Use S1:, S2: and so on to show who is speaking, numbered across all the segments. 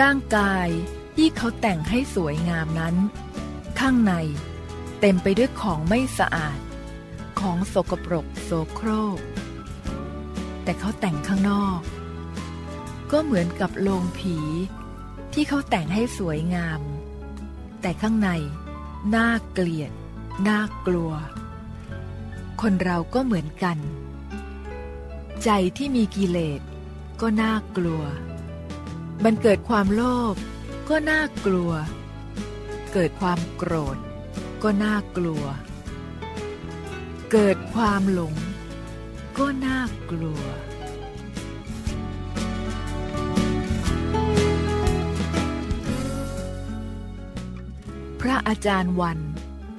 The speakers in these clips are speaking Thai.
S1: ร่างกายที่เขาแต่งให้สวยงามนั้น ข้างใน เต็มไปด้วยของไม่สะอาด ของสกปรกโสโครก แต่เขาแต่งข้างนอก ก็เหมือนกับโลงผี ที่เขาแต่งให้สวยงาม แต่ข้างใน น่าเกลียด น่ากลัว คนเราก็เหมือนกัน ใจที่มีกิเลสก็น่ากลัว มันเกิดความโลภก็น่ากลัว เกิดความโกรธ ก็น่ากลัว เกิดความหลง ก็น่ากลัว พระอาจารย์วัน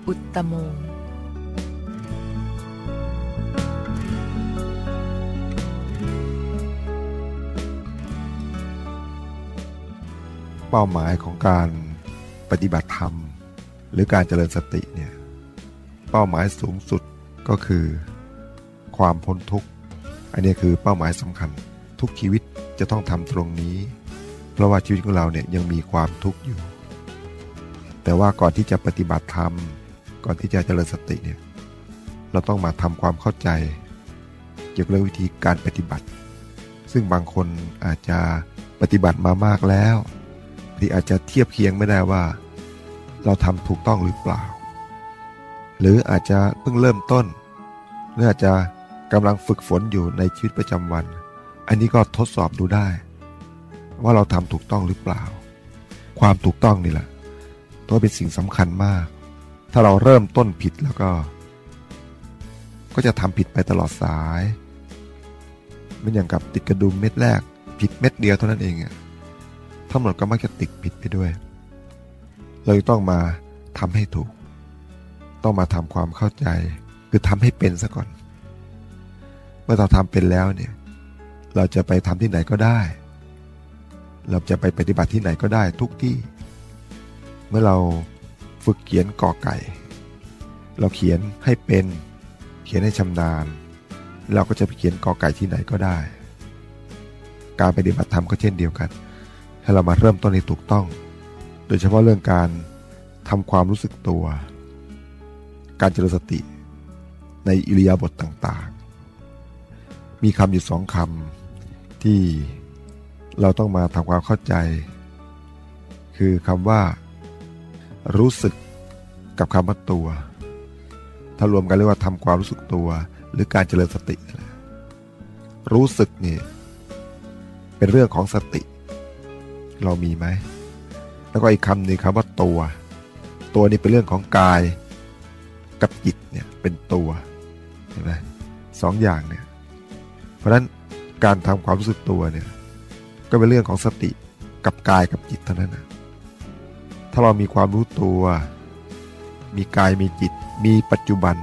S1: อุตตโมง
S2: เป้าหมายของการปฏิบัติธรรม หรือการเจริญสติเนี่ยเป้าหมายสูงสุดก็คือ ความพ้นทุกข์อันนี้คือเป้าหมายสำคัญ ทุกชีวิตจะต้องทำตรงนี้ เพราะว่าชีวิตของเราเนี่ยยังมีความทุกข์อยู่ แต่ว่าก่อนที่จะปฏิบัติธรรม ก่อนที่จะเจริญสติเนี่ยเราต้องมาทำความเข้าใจ เกี่ยวกับวิธีการปฏิบัติ ซึ่งบางคนอาจจะปฏิบัติมามากแล้ว ที่อาจจะเทียบเคียงไม่ได้ว่า เราทำถูกต้องหรือเปล่า หรืออาจจะเพิ่งเริ่มต้น หรืออาจจะกำลังฝึกฝนอยู่ในชีวิตประจำวัน อันนี้ก็ทดสอบดูได้ ว่าเราทำถูกต้องหรือเปล่า ความถูกต้องนี่แหละตัวเป็นสิ่งสำคัญมาก ถ้าเราเริ่มต้นผิดแล้วก็ ก็จะทำผิดไปตลอดสาย ไมันอย่างกับติดกระดุมเม็ดแรก ผิดเม็ดเดียวเท่านั้นเองอะ ทั้งหมดก็มักจะติดผิดไปด้วย เราต้องมาทำให้ถูก ต้องมาทำความเข้าใจ คือทำให้เป็นซะก่อน เมื่อเราทำเป็นแล้วเนี่ย เราจะไปทำที่ไหนก็ได้ เราจะไปปฏิบัติที่ไหนก็ได้ทุกที่ เมื่อเราฝึกเขียนกอไก่ เราเขียนให้เป็น เขียนให้ชำนาญ เราก็จะไปเขียนกอไก่ที่ไหนก็ได้ การปฏิบัติธรรมก็เช่นเดียวกัน ให้เรามาเริ่มต้นในถูกต้อง โดยเฉพาะเรื่องการทำความรู้สึกตัว การเจริญสติ ในอิริยาบถต่างๆ มีคำอยู่สองคำที่เราต้องมาทำความเข้าใจ คือคำว่า รู้สึกกับคำว่าตัว ถ้ารวมกันเรียกว่าทำความรู้สึกตัว หรือการเจริญสติ รู้สึกเนี่ยเป็นเรื่องของสติ เรามีไหม แล้วก็อีกคำหนึ่งคำว่าตัว ตัวนี้เป็นเรื่องของกายกับจิตเนี่ยเป็นตัวเห็นไหมสองอย่างเนี่ย เพราะฉะนั้นการทำความรู้สึกตัวเนี่ยก็เป็นเรื่องของสติกับกายกับจิตเท่านั้นนะถ้าเรามีความรู้ตัว มีกายมีจิต มีปัจจุบัน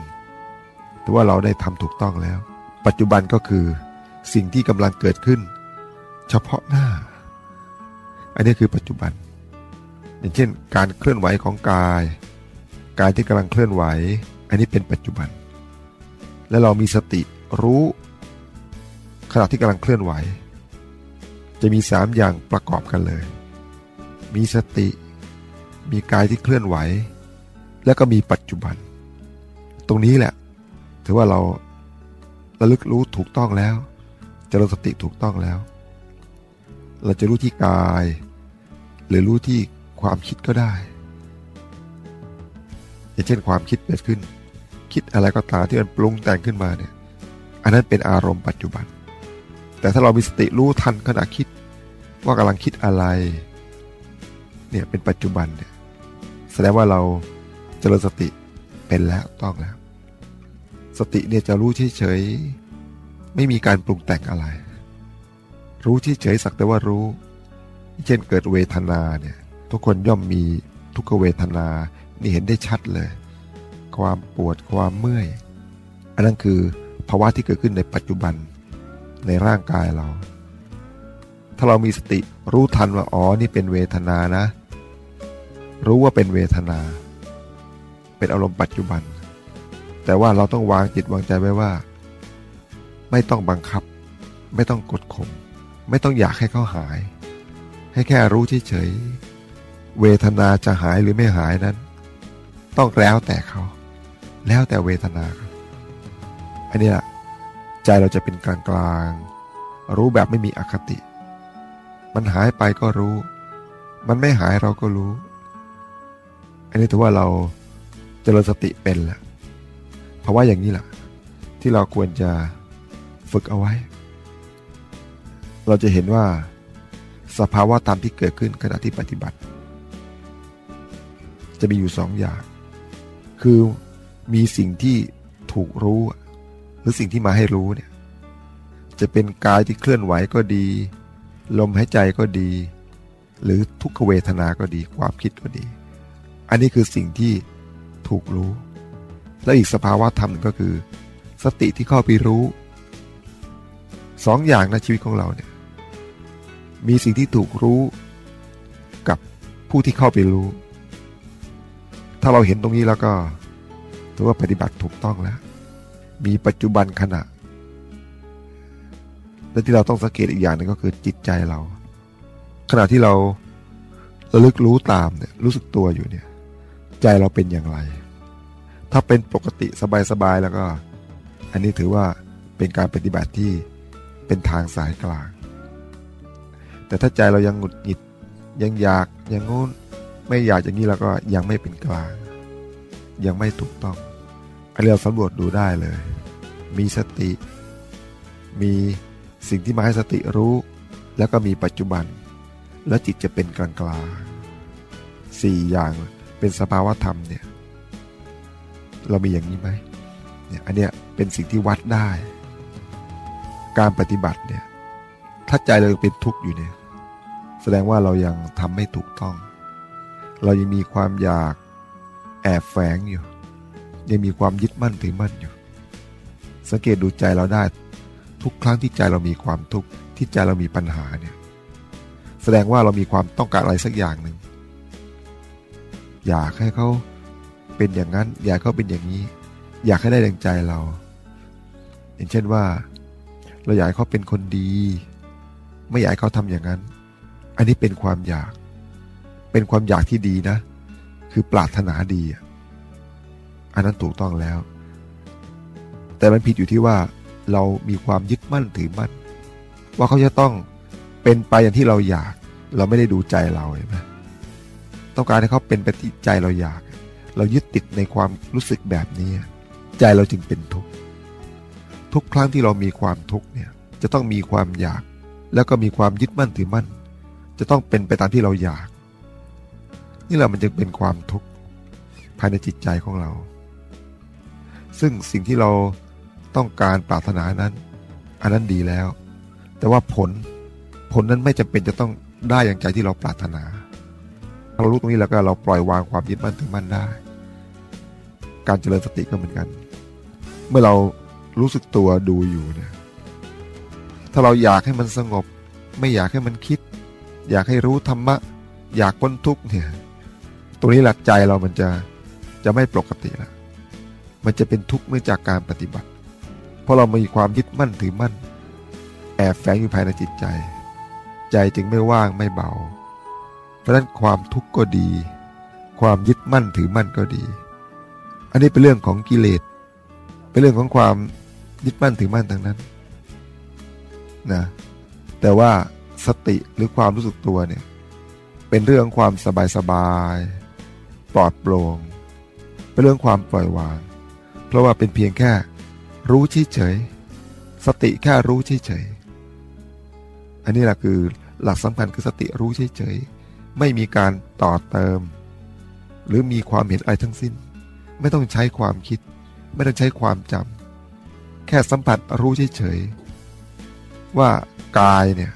S2: ถือว่าเราได้ทำถูกต้องแล้ว ปัจจุบันก็คือสิ่งที่กำลังเกิดขึ้น เฉพาะหน้า อันนี้คือปัจจุบัน อย่างเช่น การเคลื่อนไหวของกาย กายที่กำลังเคลื่อนไหว อันนี้เป็นปัจจุบัน และเรามีสติรู้ขณะที่กำลังเคลื่อนไหว จะมีสามอย่างประกอบกันเลย มีสติ มีกายที่เคลื่อนไหว แล้วก็มีปัจจุบัน ตรงนี้แหละ ถือว่าเราระลึกรู้ถูกต้องแล้วจเจริญสติถูกต้องแล้ว เราจะรู้ที่กาย หรือรู้ที่ความคิดก็ได้ อย่างเช่นความคิดเกิดขึ้น คิดอะไรก็ตามที่มันปรุงแต่งขึ้นมาเนี่ย อันนั้นเป็นอารมณ์ปัจจุบัน แต่ถ้าเรามีสติรู้ทันขณะคิด ว่ากำลังคิดอะไร เนี่ยเป็นปัจจุบันเนี่ยแสดงว่าเราเจริญสติเป็นแล้วต้องแล้ว สติเนี่ยจะรู้เฉยๆไม่มีการปรุงแต่งอะไร รู้เฉยสักแต่ว่ารู้ เช่นเกิดเวทนาเนี่ยทุกคนย่อมมีทุกเวทนา นี่เห็นได้ชัดเลย ความปวดความเมื่อย อันนั้นคือภาวะที่เกิดขึ้นในปัจจุบันในร่างกายเรา ถ้าเรามีสติรู้ทันว่าอ๋อนี่เป็นเวทนานะ รู้ว่าเป็นเวทนา เป็นอารมณ์ปัจจุบัน แต่ว่าเราต้องวางจิตวางใจไว้ว่า ไม่ต้องบังคับ ไม่ต้องกดข่มไม่ต้องอยากให้เขาหาย ให้แค่รู้เฉยๆเวทนาจะหายหรือไม่หายนั้น ต้องแล้วแต่เขา แล้วแต่เวทนาอันนี้แหละใจเราจะเป็นกลางกลางรู้แบบไม่มีอคติ มันหายไปก็รู้ มันไม่หายเราก็รู้ อันนี้ถือว่าเราจเจริญสติเป็นละเพราะว่าอย่างนี้แหละที่เราควรจะฝึกเอาไว้ เราจะเห็นว่า สภาวะธรรมที่เกิดขึ้นขณะที่ปฏิบัติ จะมีอยู่สองอย่าง คือมีสิ่งที่ถูกรู้ หรือสิ่งที่มาให้รู้เนี่ยจะเป็นกายที่เคลื่อนไหวก็ดี ลมหายใจก็ดี หรือทุกขเวทนาก็ดี ความคิดก็ดี อันนี้คือสิ่งที่ถูกรู้ และอีกสภาวะธรรมก็คือ สติที่เข้าไปรู้สองอย่างในชีวิตของเราเนี่ย มีสิ่งที่ถูกรู้กับผู้ที่เข้าไปรู้ ถ้าเราเห็นตรงนี้แล้วก็ถือว่าปฏิบัติถูกต้องแล้ว มีปัจจุบันขณะ และที่เราต้องสังเกตอีกอย่างหนึ่งก็คือจิตใจเรา ขณะที่เราระลึกรู้ตามเนี่ยรู้สึกตัวอยู่เนี่ย ใจเราเป็นอย่างไร ถ้าเป็นปกติสบายๆแล้วก็ อันนี้ถือว่าเป็นการปฏิบัติที่เป็นทางสายกลาง แต่ถ้าใจเรายังหงุดหงิด ยังอยากอย่างงู้นไม่อยากอย่างนี้เราก็ยังไม่เป็นกลาง ยังไม่ถูกต้องอันนี้เราสำรวจดูได้เลย มีสติ มีสิ่งที่มาให้สติรู้ แล้วก็มีปัจจุบัน แล้วจิตจะเป็นกลางกลางสี่อย่างเป็นสภาวะธรรมเนี่ย เรามีอย่างนี้ไหมเนี่ยอันเนี้ยเป็นสิ่งที่วัดได้ การปฏิบัติเนี่ย ถ้าใจเราเป็นทุกข์อยู่เนี่ย แสดงว่าเรายังทำไม่ถูกต้อง เรายังมีความอยากแอบแฝงอยู่ ยังมีความยึดมั่นถือมั่นอยู่ สังเกตดูใจเราได้ ทุกครั้งที่ใจเรามีความทุกข์ที่ใจเรามีปัญหาเนี่ยแสดงว่าเรามีความต้องการอะไรสักอย่างหนึ่งอยากให้เขาเป็นอย่างนั้น อยากเขาเป็นอย่างนี้ อยากให้ได้ดังใจเรา อย่างเช่นว่า เราอยากให้เขาเป็นคนดี ไม่อยากให้เขาทำอย่างนั้น อันนี้เป็นความอยาก เป็นความอยากที่ดีนะ คือปรารถนาดี อันนั้นถูกต้องแล้ว แต่มันผิดอยู่ที่ว่าเรามีความยึดมั่นถือมั่น ว่าเขาจะต้องเป็นไปอย่างที่เราอยาก เราไม่ได้ดูใจเราเห็นไหมต้องการให้เขาเป็นไปที่ใจเราอยาก เรายึดติดในความรู้สึกแบบนี้ ใจเราจึงเป็นทุกข์ทุกครั้งที่เรามีความทุกข์เนี่ยจะต้องมีความอยาก แล้วก็มีความยึดมั่นถือมั่น จะต้องเป็นไปตามที่เราอยาก นี่แหละมันจึงเป็นความทุกข์ภายในจิตใจของเรา ซึ่งสิ่งที่เราต้องการปรารถนานั้น อันนั้นดีแล้ว แต่ว่าผลผลนั้นไม่จำเป็นจะต้องได้อย่างใจที่เราปรารถนาเรารู้ตรงนี้แล้วก็เราปล่อยวางความยึดมั่นถึงมั่นได้ การเจริญสติก็เหมือนกัน เมื่อเรารู้สึกตัวดูอยู่เนี่ยถ้าเราอยากให้มันสงบ ไม่อยากให้มันคิด อยากให้รู้ธรรมะ อยากพ้นทุกเนี่ยตรงนี้หลักใจเรามันจะจะไม่ปกติละมันจะเป็นทุกข์เนื่องจากการปฏิบัติ เพราะเรามีความยึดมั่นถือมั่น แอบแฝงอยู่ภายในจิตใจ ใจจึงไม่ว่างไม่เบา เพราะนั้นความทุกข์ก็ดี ความยึดมั่นถือมั่นก็ดี อันนี้เป็นเรื่องของกิเลสเป็นเรื่องของความยึดมั่นถือมั่นทั้งนั้นนะแต่ว่า สติหรือความรู้สึกตัวเนี่ยเป็นเรื่องความสบายสบายปลอดโปร่งเป็นเรื่องความปล่อยวาง เพราะว่าเป็นเพียงแค่ รู้เฉยสติแค่รู้เฉยอันนี้แหละคือหลักสำคัญคือสติรู้เฉยไม่มีการต่อเติม หรือมีความเห็นอะไรทั้งสิ้น ไม่ต้องใช้ความคิด ไม่ต้องใช้ความจำแค่สัมผัสรู้เฉยว่ากายเนี่ย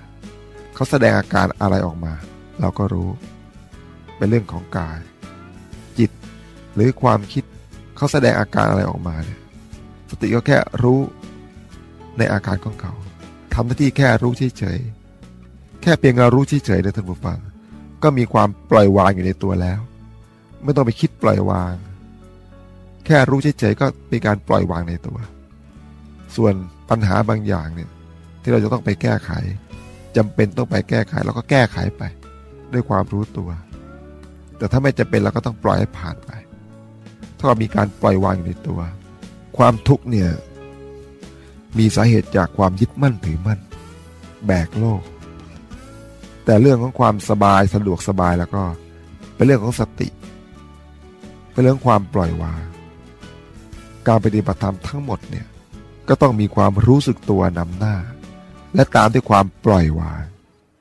S2: เขาแสดงอาการอะไรออกมา เราก็รู้ เป็นเรื่องของกาย จิตหรือความคิดเขาแสดงอาการอะไรออกมาเนี่ยสติก็แค่รู้ในอาการของเขาทำหน้าที่แค่รู้เฉยๆแค่เพียงเรารู้เฉยๆนะท่านผู้ฟัง ก็มีความปล่อยวางอยู่ในตัวแล้ว ไม่ต้องไปคิดปล่อยวาง แค่รู้เฉยๆก็เป็นการปล่อยวางในตัว ส่วนปัญหาบางอย่างเนี่ยที่เราจะต้องไปแก้ไข จำเป็นต้องไปแก้ไขเราก็แก้ไขไป ด้วยความรู้ตัว แต่ถ้าไม่จะเป็นเราก็ต้องปล่อยให้ผ่านไปถ้าเรามีการปล่อยวางอยู่ในตัว ความทุกข์เนี่ยมีสาเหตุจากความยึดมั่นถือมั่น แบกโลก แต่เรื่องของความสบายสะดวกสบายแล้วก็ เป็นเรื่องของสติเป็นเรื่องความปล่อยวาง การปฏิบัติธรรมทั้งหมดเนี่ยก็ต้องมีความรู้สึกตัวนำหน้า และตามด้วยความปล่อยวาง